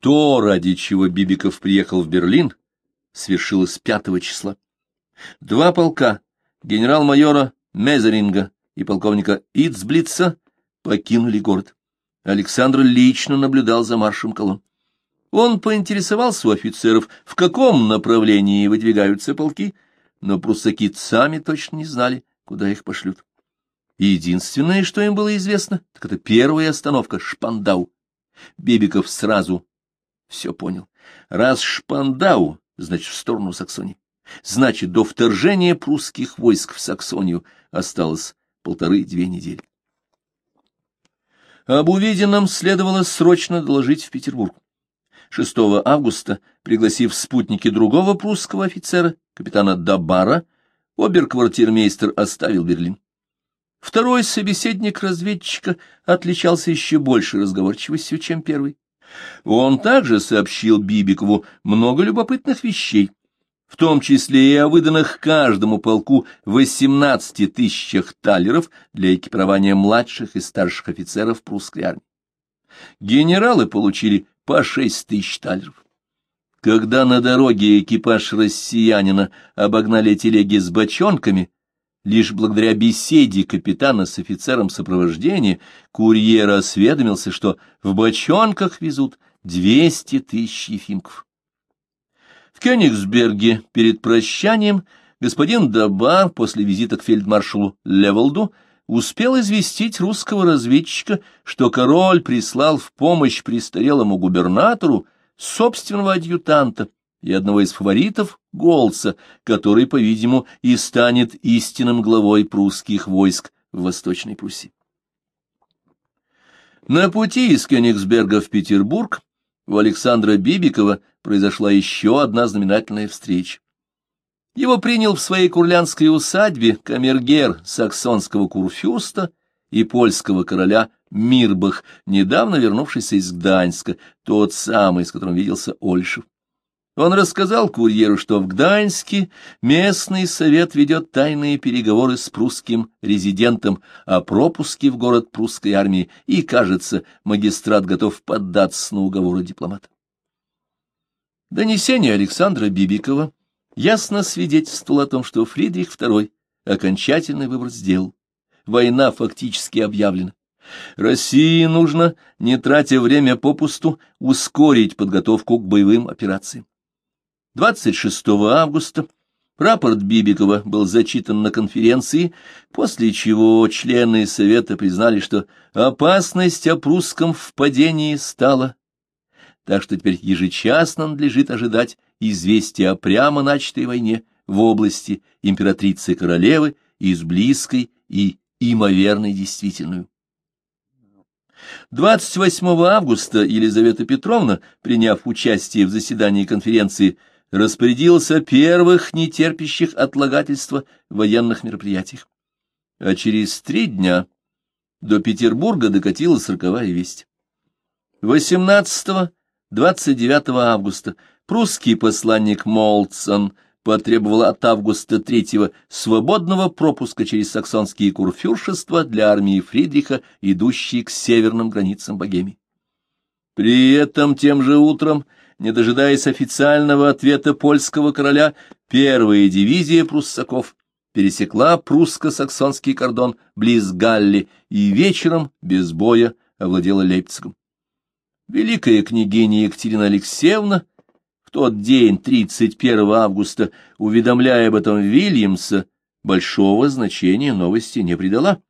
То, ради чего Бибиков приехал в Берлин, свершилось 5 числа. Два полка генерал-майора Мезеринга и полковника Ицблица покинули город. Александр лично наблюдал за маршем колонн. Он поинтересовался у офицеров, в каком направлении выдвигаются полки, но пруссаки сами точно не знали, куда их пошлют. Единственное, что им было известно, так это первая остановка — Шпандау. Бебиков сразу все понял. Раз Шпандау, значит, в сторону Саксонии. Значит, до вторжения прусских войск в Саксонию осталось полторы-две недели. Об увиденном следовало срочно доложить в Петербург. 6 августа, пригласив спутники другого прусского офицера, капитана Дабара, оберквартирмейстер оставил Берлин. Второй собеседник разведчика отличался еще большей разговорчивостью, чем первый. Он также сообщил Бибикову много любопытных вещей, в том числе и о выданных каждому полку 18 тысячах талеров для экипирования младших и старших офицеров прусской армии. Генералы получили по 6 тысяч талеров. Когда на дороге экипаж россиянина обогнали телеги с бочонками, Лишь благодаря беседе капитана с офицером сопровождения курьер осведомился, что в бочонках везут двести тысяч ефимков. В Кёнигсберге перед прощанием господин Дабар после визита к фельдмаршалу Леволду успел известить русского разведчика, что король прислал в помощь престарелому губернатору собственного адъютанта, и одного из фаворитов Голца, который, по-видимому, и станет истинным главой прусских войск в Восточной Пруссии. На пути из Кёнигсберга в Петербург у Александра Бибикова произошла еще одна знаменательная встреча. Его принял в своей курлянской усадьбе камергер саксонского курфюрста и польского короля Мирбах, недавно вернувшийся из Гданьска, тот самый, с которым виделся Ольшев. Он рассказал курьеру, что в Гданьске местный совет ведет тайные переговоры с прусским резидентом о пропуске в город прусской армии, и, кажется, магистрат готов поддаться на уговоры дипломата. Донесение Александра Бибикова ясно свидетельствовало о том, что Фридрих II окончательный выбор сделал. Война фактически объявлена. России нужно, не тратя время попусту, ускорить подготовку к боевым операциям. 26 августа рапорт Бибикова был зачитан на конференции, после чего члены Совета признали, что опасность о прусском впадении стала, так что теперь ежечасно надлежит ожидать известия о прямо начатой войне в области императрицы-королевы из близкой и имоверной действительную. 28 августа Елизавета Петровна, приняв участие в заседании конференции, распорядился первых нетерпящих отлагательства военных мероприятиях. А через три дня до Петербурга докатилась роковая весть. 18-29 августа прусский посланник Молтсон потребовал от Августа III свободного пропуска через саксонские курфюршества для армии Фридриха, идущей к северным границам Богемии. При этом тем же утром не дожидаясь официального ответа польского короля, первая дивизия пруссаков пересекла прусско-саксонский кордон близ Галли и вечером без боя овладела Лейпцигом. Великая княгиня Екатерина Алексеевна в тот день, 31 августа, уведомляя об этом Вильямса, большого значения новости не придала.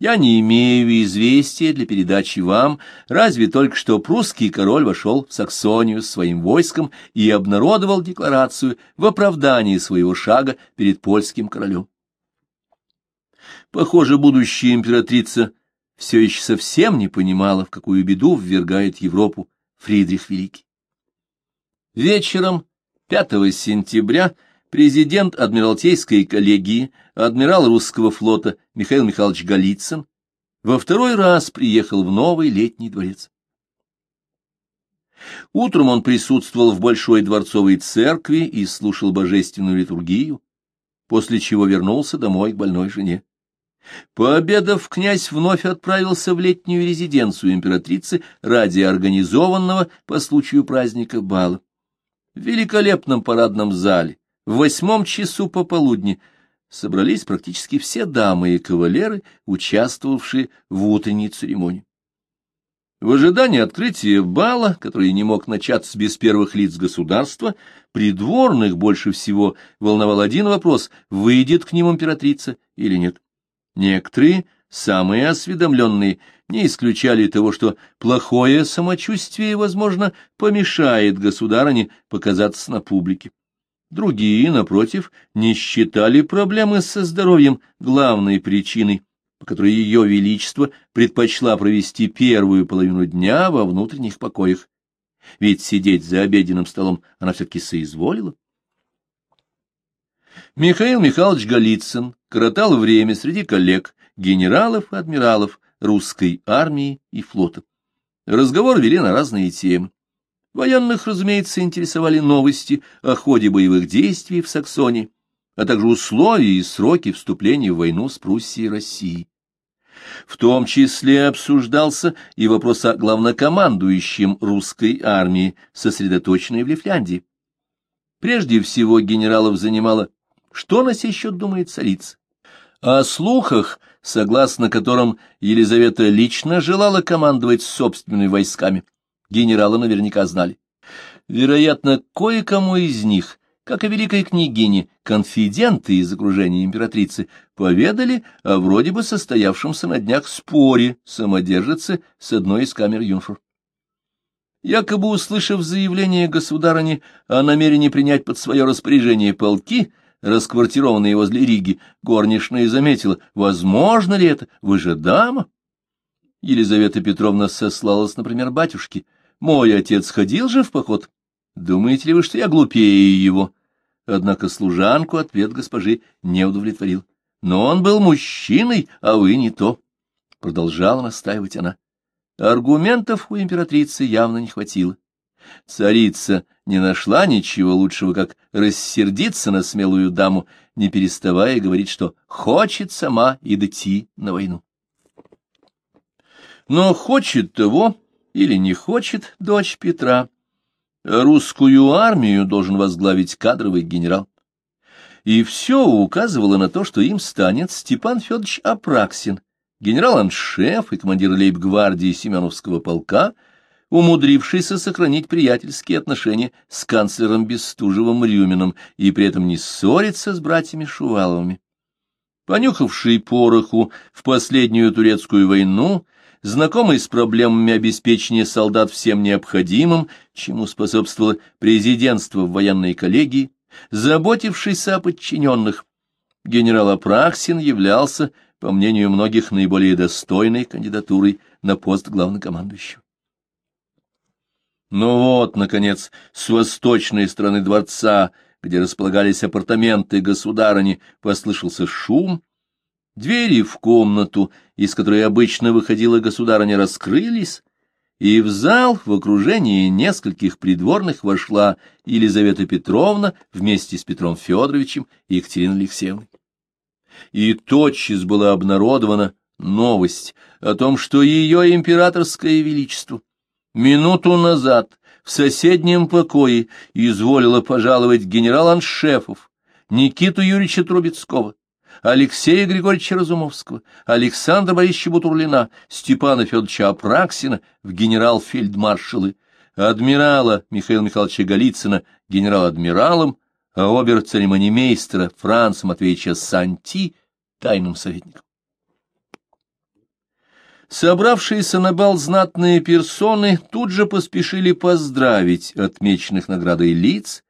Я не имею известия для передачи вам, разве только что прусский король вошел в Саксонию с своим войском и обнародовал декларацию в оправдании своего шага перед польским королем. Похоже, будущая императрица все еще совсем не понимала, в какую беду ввергает Европу Фридрих Великий. Вечером 5 сентября президент Адмиралтейской коллегии, адмирал русского флота Михаил Михайлович Голицын во второй раз приехал в новый летний дворец. Утром он присутствовал в Большой дворцовой церкви и слушал божественную литургию, после чего вернулся домой к больной жене. Пообедав, князь вновь отправился в летнюю резиденцию императрицы ради организованного по случаю праздника бала. В великолепном парадном зале в восьмом часу пополудни собрались практически все дамы и кавалеры, участвовавшие в утренней церемонии. В ожидании открытия бала, который не мог начаться без первых лиц государства, придворных больше всего волновал один вопрос — выйдет к ним императрица или нет. Некоторые, самые осведомленные, не исключали того, что плохое самочувствие, возможно, помешает государыне показаться на публике. Другие, напротив, не считали проблемы со здоровьем главной причиной, по которой ее величество предпочла провести первую половину дня во внутренних покоях. Ведь сидеть за обеденным столом она все-таки соизволила. Михаил Михайлович Голицын коротал время среди коллег, генералов и адмиралов русской армии и флота. Разговор вели на разные темы. Военных, разумеется, интересовали новости о ходе боевых действий в Саксонии, а также условия и сроки вступления в войну с Пруссией и Россией. В том числе обсуждался и вопрос о главнокомандующем русской армии, сосредоточенной в Лифляндии. Прежде всего генералов занимало, что на сей счет думает царица. О слухах, согласно которым Елизавета лично желала командовать собственными войсками, генералы наверняка знали. Вероятно, кое-кому из них, как и великой княгине, конфиденты из окружения императрицы, поведали о вроде бы состоявшемся на днях споре самодержицы с одной из камер юнфор. Якобы услышав заявление государыни о намерении принять под свое распоряжение полки, расквартированные возле Риги, горничная заметила, возможно ли это, вы же дама? Елизавета Петровна сослалась, например, батюшке, мой отец ходил же в поход. Думаете ли вы, что я глупее его? Однако служанку ответ госпожи не удовлетворил. Но он был мужчиной, а вы не то. Продолжала настаивать она. Аргументов у императрицы явно не хватило. Царица не нашла ничего лучшего, как рассердиться на смелую даму, не переставая говорить, что хочет сама идти на войну. Но хочет того, или не хочет дочь Петра. Русскую армию должен возглавить кадровый генерал. И все указывало на то, что им станет Степан Федорович Апраксин, генерал-аншеф и командир лейб-гвардии Семеновского полка, умудрившийся сохранить приятельские отношения с канцлером Бестужевым Рюмином и при этом не ссориться с братьями Шуваловыми. Понюхавший пороху в последнюю турецкую войну, знакомый с проблемами обеспечения солдат всем необходимым, чему способствовало президентство в военной коллегии, заботившийся о подчиненных. Генерал Апраксин являлся, по мнению многих, наиболее достойной кандидатурой на пост главнокомандующего. Ну вот, наконец, с восточной стороны дворца, где располагались апартаменты государыни, послышался шум, Двери в комнату, из которой обычно выходила государыня, раскрылись, и в зал в окружении нескольких придворных вошла Елизавета Петровна вместе с Петром Федоровичем и Екатериной Алексеевной. И тотчас была обнародована новость о том, что ее императорское величество минуту назад в соседнем покое изволило пожаловать генерал-аншефов Никиту Юрьевича Трубецкого, Алексея Григорьевича Разумовского, Александра Борисовича Бутурлина, Степана Федоровича Апраксина в генерал-фельдмаршалы, адмирала Михаила Михайловича Голицына генерал-адмиралом, а обер-церемонимейстера Франца Матвеевича Санти тайным советником. Собравшиеся на бал знатные персоны тут же поспешили поздравить отмеченных наградой лиц,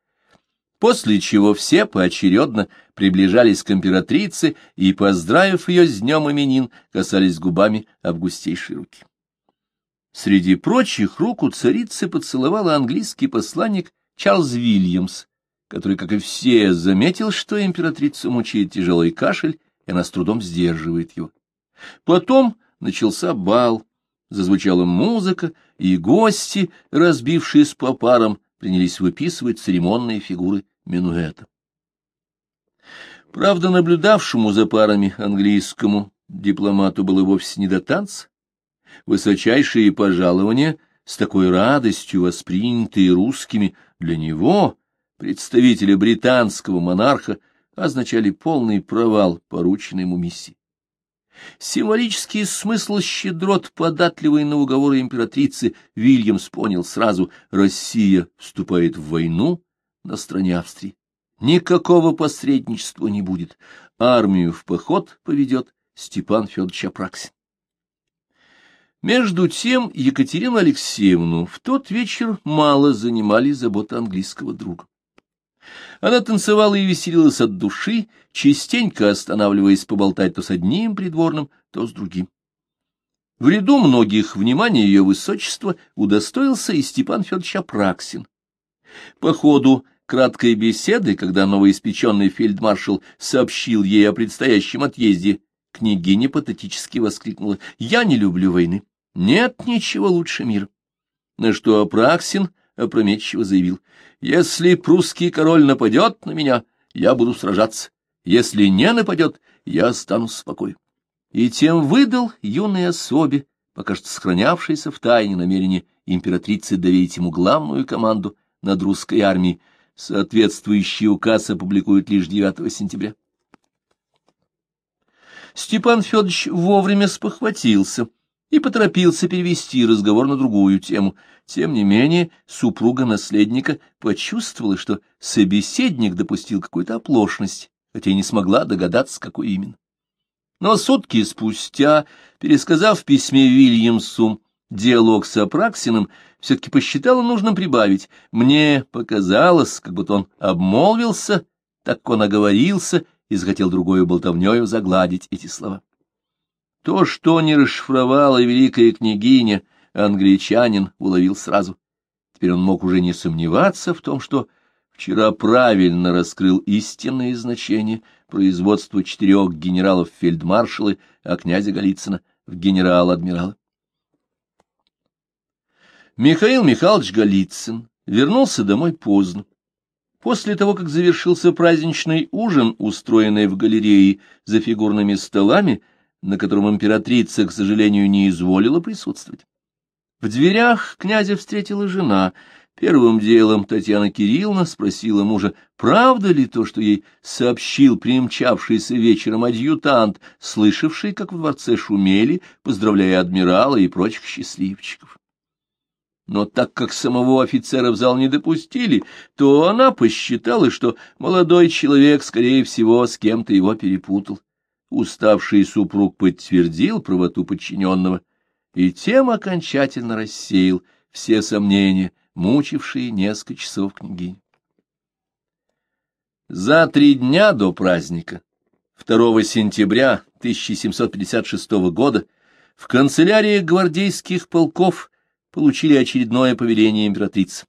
после чего все поочередно приближались к императрице и, поздравив ее с днем именин, касались губами августейшей руки. Среди прочих руку царицы поцеловала английский посланник Чарльз Вильямс, который, как и все, заметил, что императрицу мучает тяжелый кашель, и она с трудом сдерживает его. Потом начался бал, зазвучала музыка, и гости, разбившись по парам, принялись выписывать церемонные фигуры минуэта. Правда, наблюдавшему за парами английскому Дипломату было вовсе не до танца. Высочайшие пожалования, с такой радостью воспринятые русскими, для него, представителя британского монарха, означали полный провал порученной ему миссии. Символический смысл щедрот, податливый на уговоры императрицы, Вильямс понял сразу — Россия вступает в войну на стороне Австрии. Никакого посредничества не будет. Армию в поход поведет Степан Федорович Апраксин. Между тем Екатерину Алексеевну в тот вечер мало занимали заботы английского друга. Она танцевала и веселилась от души, частенько останавливаясь поболтать то с одним придворным, то с другим. В ряду многих внимания ее высочества удостоился и Степан Федорович Апраксин. По ходу краткой беседы, когда новоиспеченный фельдмаршал сообщил ей о предстоящем отъезде, княгиня патетически воскликнула. «Я не люблю войны, нет ничего лучше мира». На что Апраксин опрометчиво заявил. «Если прусский король нападет на меня, я буду сражаться, если не нападет, я останусь спокоен». И тем выдал юной особе, пока что сохранявшейся в тайне намерение императрицы доверить ему главную команду над русской армией, Соответствующий указ опубликуют лишь 9 сентября. Степан Федорович вовремя спохватился и поторопился перевести разговор на другую тему. Тем не менее, супруга наследника почувствовала, что собеседник допустил какую-то оплошность, хотя и не смогла догадаться, какой именно. Но сутки спустя, пересказав в письме Вильямсу диалог с Апраксиным, все-таки посчитала нужным прибавить. Мне показалось, как будто он обмолвился, так он оговорился и захотел другую болтовнёю загладить эти слова. То, что не расшифровала великая княгиня, англичанин уловил сразу. Теперь он мог уже не сомневаться в том, что вчера правильно раскрыл истинное значение производства четырех генералов-фельдмаршалы, а князя Голицына в генерал-адмирала. Михаил Михайлович Голицын вернулся домой поздно. После того, как завершился праздничный ужин, устроенный в галерее за фигурными столами, на котором императрица, к сожалению, не изволила присутствовать. В дверях князя встретила жена. Первым делом Татьяна Кирилловна спросила мужа, правда ли то, что ей сообщил примчавшийся вечером адъютант, слышавший, как в дворце шумели, поздравляя адмирала и прочих счастливчиков но так как самого офицера в зал не допустили, то она посчитала, что молодой человек, скорее всего, с кем-то его перепутал. Уставший супруг подтвердил правоту подчиненного и тем окончательно рассеял все сомнения, мучившие несколько часов княгинь. За три дня до праздника, 2 сентября 1756 года, в канцелярии гвардейских полков получили очередное повеление императрицы.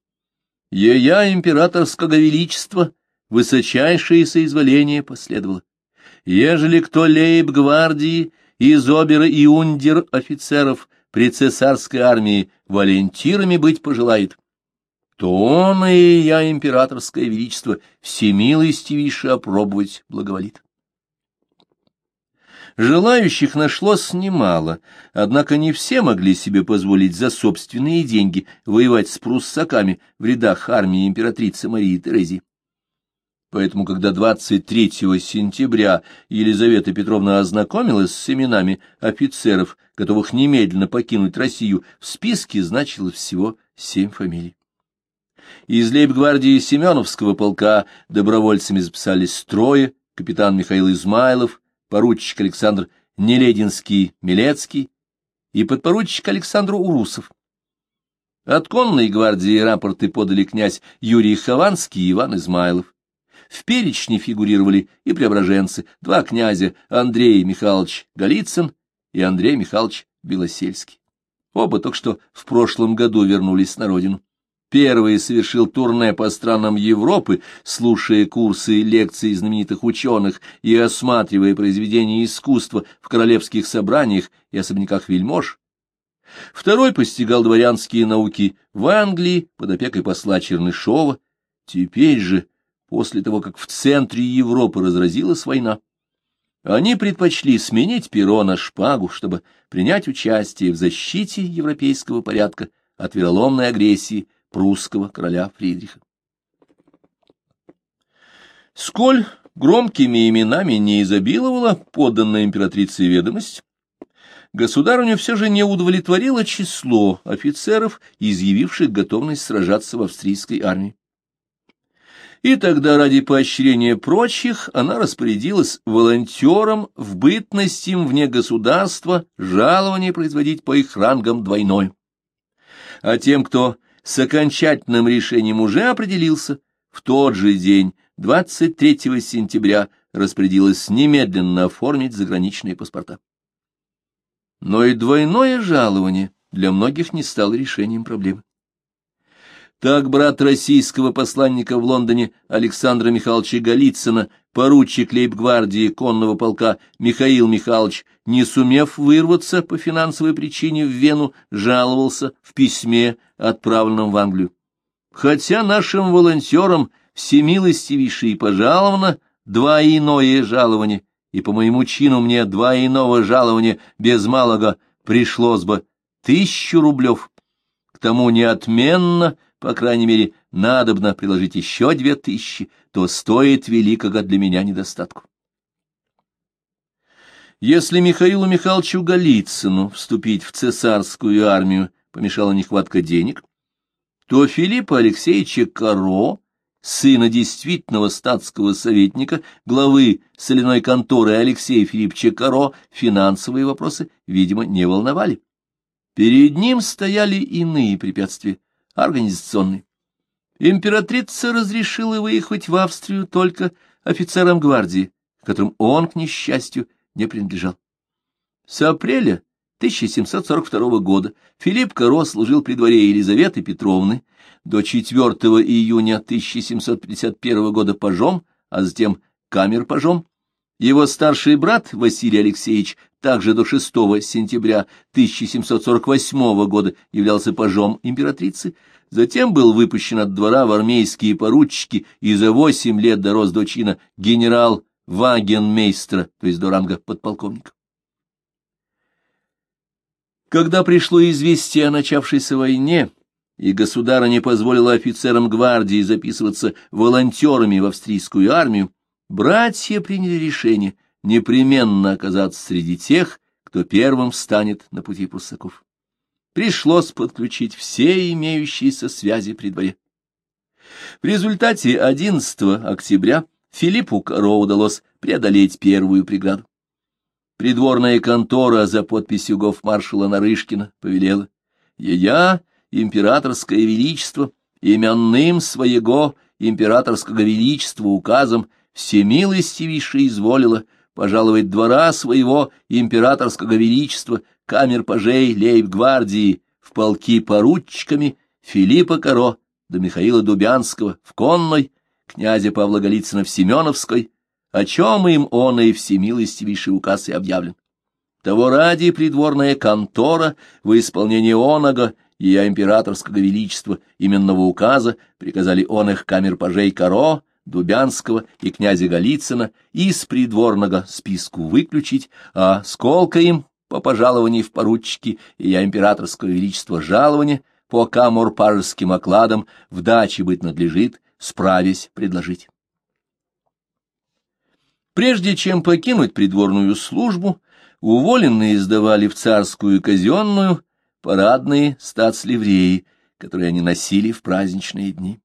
Ея императорского величества высочайшее соизволение последовало. Ежели кто лейб-гвардии из обера и ундер офицеров при цесарской армии валентирами быть пожелает, то он и я императорское величество всемилостивейше опробовать благоволит. Желающих нашлось немало, однако не все могли себе позволить за собственные деньги воевать с пруссаками в рядах армии императрицы Марии Терезии. Поэтому, когда 23 сентября Елизавета Петровна ознакомилась с именами офицеров, готовых немедленно покинуть Россию, в списке значилось всего семь фамилий. Из лейб-гвардии Семеновского полка добровольцами записались трое, капитан Михаил Измайлов, поручик Александр Нелединский-Милецкий и подпоручик Александр Урусов. От конной гвардии рапорты подали князь Юрий Хованский и Иван Измайлов. В перечне фигурировали и преображенцы, два князя Андрей Михайлович Голицын и Андрей Михайлович Белосельский. Оба только что в прошлом году вернулись на родину. Первый совершил турне по странам Европы, слушая курсы и лекции знаменитых ученых и осматривая произведения искусства в королевских собраниях и особняках вельмож. Второй постигал дворянские науки в Англии под опекой посла Чернышова. Теперь же, после того, как в центре Европы разразилась война, Они предпочли сменить перо на шпагу, чтобы принять участие в защите европейского порядка от вероломной агрессии прусского короля Фридриха. Сколь громкими именами не изобиловала подданная императрице ведомость, государыню все же не удовлетворило число офицеров, изъявивших готовность сражаться в австрийской армии. И тогда ради поощрения прочих она распорядилась волонтерам в бытность им вне государства жалование производить по их рангам двойной. А тем, кто с окончательным решением уже определился, в тот же день, 23 сентября, распорядилась немедленно оформить заграничные паспорта. Но и двойное жалование для многих не стало решением проблемы. Так брат российского посланника в Лондоне Александра Михайловича Голицына, поручик лейб-гвардии конного полка Михаил Михайлович, не сумев вырваться по финансовой причине в Вену, жаловался в письме, отправленном в Англию. Хотя нашим волонтерам всемилостивейший пожаловано два иное жалование, и по моему чину мне два иного жалования без малого пришлось бы тысячу рублев. К тому неотменно по крайней мере, надобно приложить еще две тысячи, то стоит великого для меня недостатку. Если Михаилу Михайловичу Голицыну вступить в цесарскую армию помешала нехватка денег, то Филиппа Алексеевича Каро, сына действительного статского советника, главы соляной конторы Алексея Филипповича Каро, финансовые вопросы, видимо, не волновали. Перед ним стояли иные препятствия организационный. Императрица разрешила выехать в Австрию только офицерам гвардии, которым он, к несчастью, не принадлежал. С апреля 1742 года Филипп Каро служил при дворе Елизаветы Петровны, до 4 июня 1751 года пажом, а затем камер-пажом. Его старший брат Василий Алексеевич также до 6 сентября 1748 года являлся пажом императрицы, затем был выпущен от двора в армейские поручики и за восемь лет дорос до чина генерал Вагенмейстра, то есть до ранга подполковника. Когда пришло известие о начавшейся войне, и государя не позволила офицерам гвардии записываться волонтерами в австрийскую армию, братья приняли решение — непременно оказаться среди тех, кто первым встанет на пути пруссаков. Пришлось подключить все имеющиеся связи при дворе. В результате 11 октября Филиппу Каро удалось преодолеть первую преграду. Придворная контора за подписью гофмаршала Нарышкина повелела «Я, императорское величество, именным своего императорского величества указом всемилостивейше изволила пожаловать двора своего императорского величества, камер пажей лейб-гвардии, в полки поручиками Филиппа Каро до Михаила Дубянского в Конной, князя Павла Голицына в Семеновской, о чем им он и всемилостивейший указ и объявлен. Того ради придворная контора в исполнении оного и императорского величества именного указа приказали он их камер пажей Каро, Дубянского и князя Голицына из придворного списку выключить, а сколько им по пожалованию в поручики и я императорского величества жалования по камор-пажеским окладам в даче быть надлежит, справясь предложить. Прежде чем покинуть придворную службу, уволенные сдавали в царскую казенную парадные стацливреи, которые они носили в праздничные дни.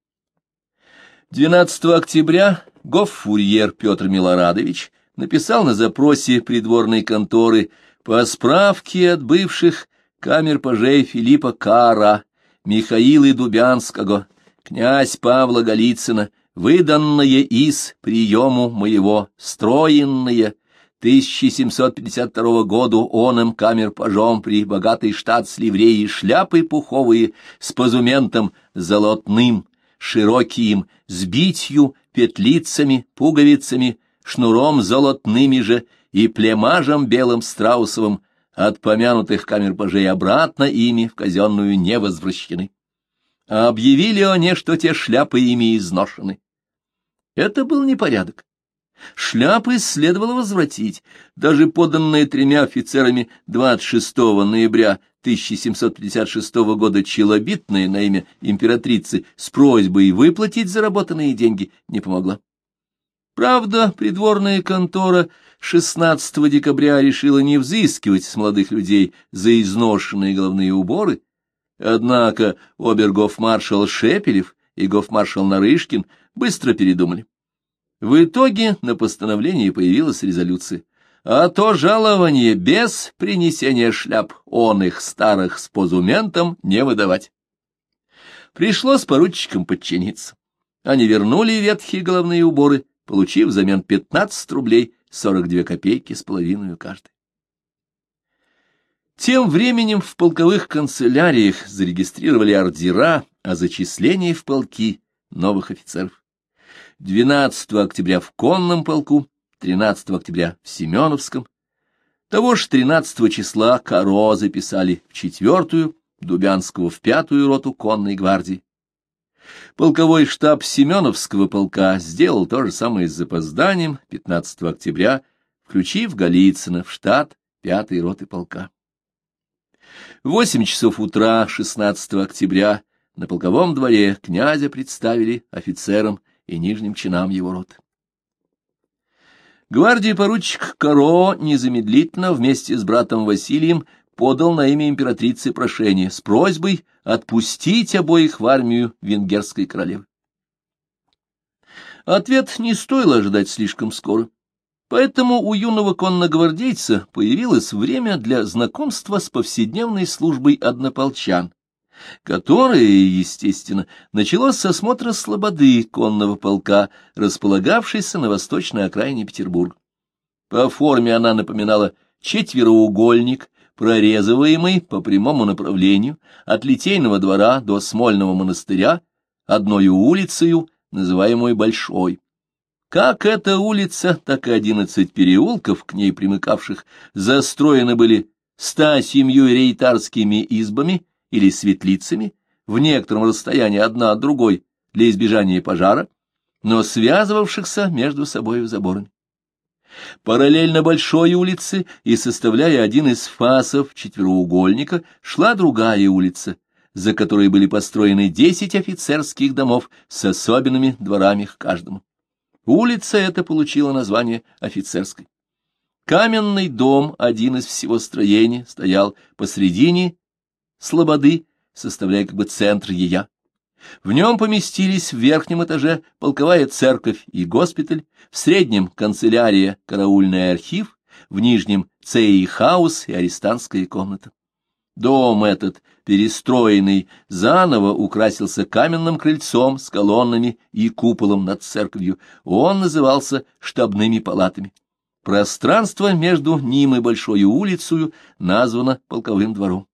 12 октября гоффурьер Петр Милорадович написал на запросе придворной конторы по справке от бывших камер пажей Филиппа Кара, Михаила Дубянского, князь Павла Голицына, выданное из приему моего, строенное 1752 году оном камер пажом при богатой штат с ливреей шляпы пуховые с позументом золотным, широким, с битью, петлицами, пуговицами, шнуром золотными же и племажем белым страусовым, от помянутых камер пажей обратно ими в казенную не возвращены. А объявили они, что те шляпы ими изношены. Это был непорядок. Шляпы следовало возвратить. Даже поданные тремя офицерами 26 ноября 1756 года челобитная на имя императрицы с просьбой выплатить заработанные деньги не помогла. Правда, придворная контора 16 декабря решила не взыскивать с молодых людей за изношенные головные уборы, однако обергоф-маршал Шепелев и гофмаршал Нарышкин быстро передумали. В итоге на постановлении появилась резолюция. А то жалование без принесения шляп он их старых с позументом не выдавать. Пришлось поручикам подчиниться. Они вернули ветхие головные уборы, получив взамен 15 рублей 42 копейки с половиной каждой. Тем временем в полковых канцеляриях зарегистрировали ордера о зачислении в полки новых офицеров. 12 октября в конном полку, 13 октября в Семеновском. Того же 13 числа Каро записали в четвертую, Дубянского в пятую роту конной гвардии. Полковой штаб Семеновского полка сделал то же самое с запозданием 15 октября, включив Голицына в штат пятой роты полка. В восемь часов утра 16 октября на полковом дворе князя представили офицерам и нижним чинам его роты. Гвардии поручик Каро незамедлительно вместе с братом Василием подал на имя императрицы прошение с просьбой отпустить обоих в армию венгерской королевы. Ответ не стоило ожидать слишком скоро, поэтому у юного конногвардейца появилось время для знакомства с повседневной службой однополчан, которое, естественно, началось с осмотра слободы конного полка, располагавшейся на восточной окраине Петербурга. По форме она напоминала четвероугольник, прорезываемый по прямому направлению от Литейного двора до Смольного монастыря одной улицею, называемой Большой. Как эта улица, так и одиннадцать переулков, к ней примыкавших, застроены были ста семью рейтарскими избами, или светлицами, в некотором расстоянии одна от другой для избежания пожара, но связывавшихся между собой заборами. Параллельно большой улице и составляя один из фасов четвероугольника, шла другая улица, за которой были построены десять офицерских домов с особенными дворами к каждому. Улица эта получила название офицерской. Каменный дом, один из всего строения, стоял посредине слободы, составляя как бы центр ее. В нем поместились в верхнем этаже полковая церковь и госпиталь, в среднем канцелярия, караульный архив, в нижнем цей хаус и арестантская комната. Дом этот, перестроенный, заново украсился каменным крыльцом с колоннами и куполом над церковью. Он назывался штабными палатами. Пространство между ним и Большой улицей названо полковым двором.